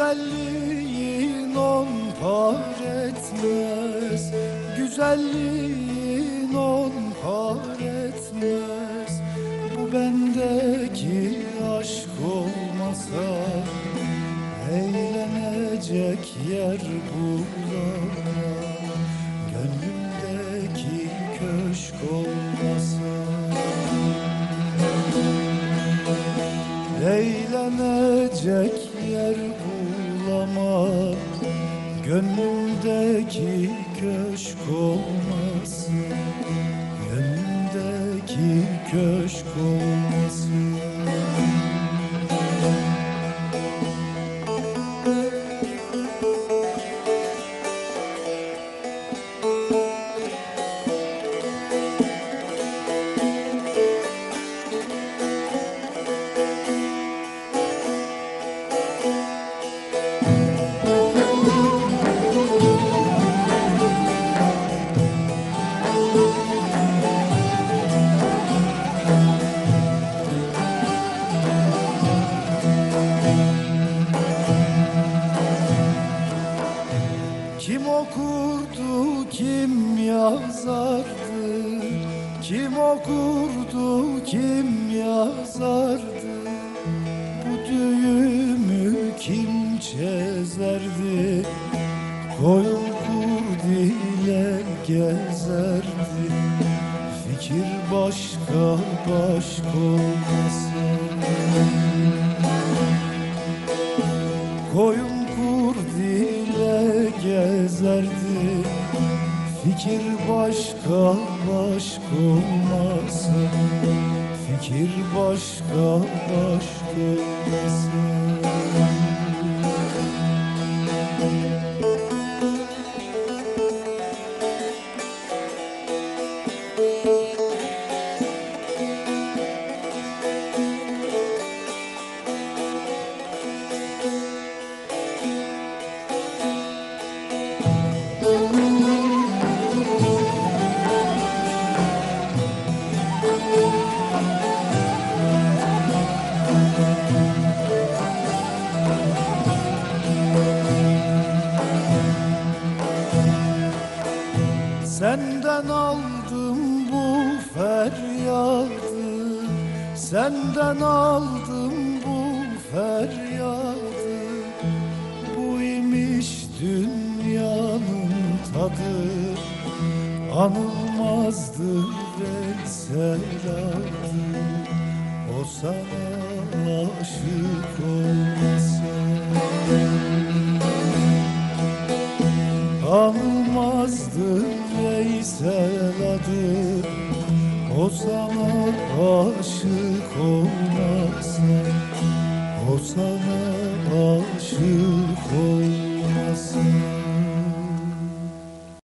Güzelliğin on par etmez Güzelliğin on par etmez Bu bendeki aşk olmasa Eğlenecek yer bulamam. Gönlümdeki köşk olmasa Eğlenecek yer bulamam Gönlümdeki köşk olmasın. Gönlümdeki köşk olmasın Kim okurdu, kim yazardı? Bu düğümü kim çözerdi? Koyun kurdiyle gezerdi. Fikir başka başka olmasın. Koyun kurdiyle gezerdi Fikir başka başka olmasın Fikir başka başka olmasın Senden aldım bu feryadı Senden aldım bu feryadı Bu imiş dünyanın tadı Anılmazdı Veysel adı O sana aşık Adı O sana aşık olmasın O sana aşık olmasın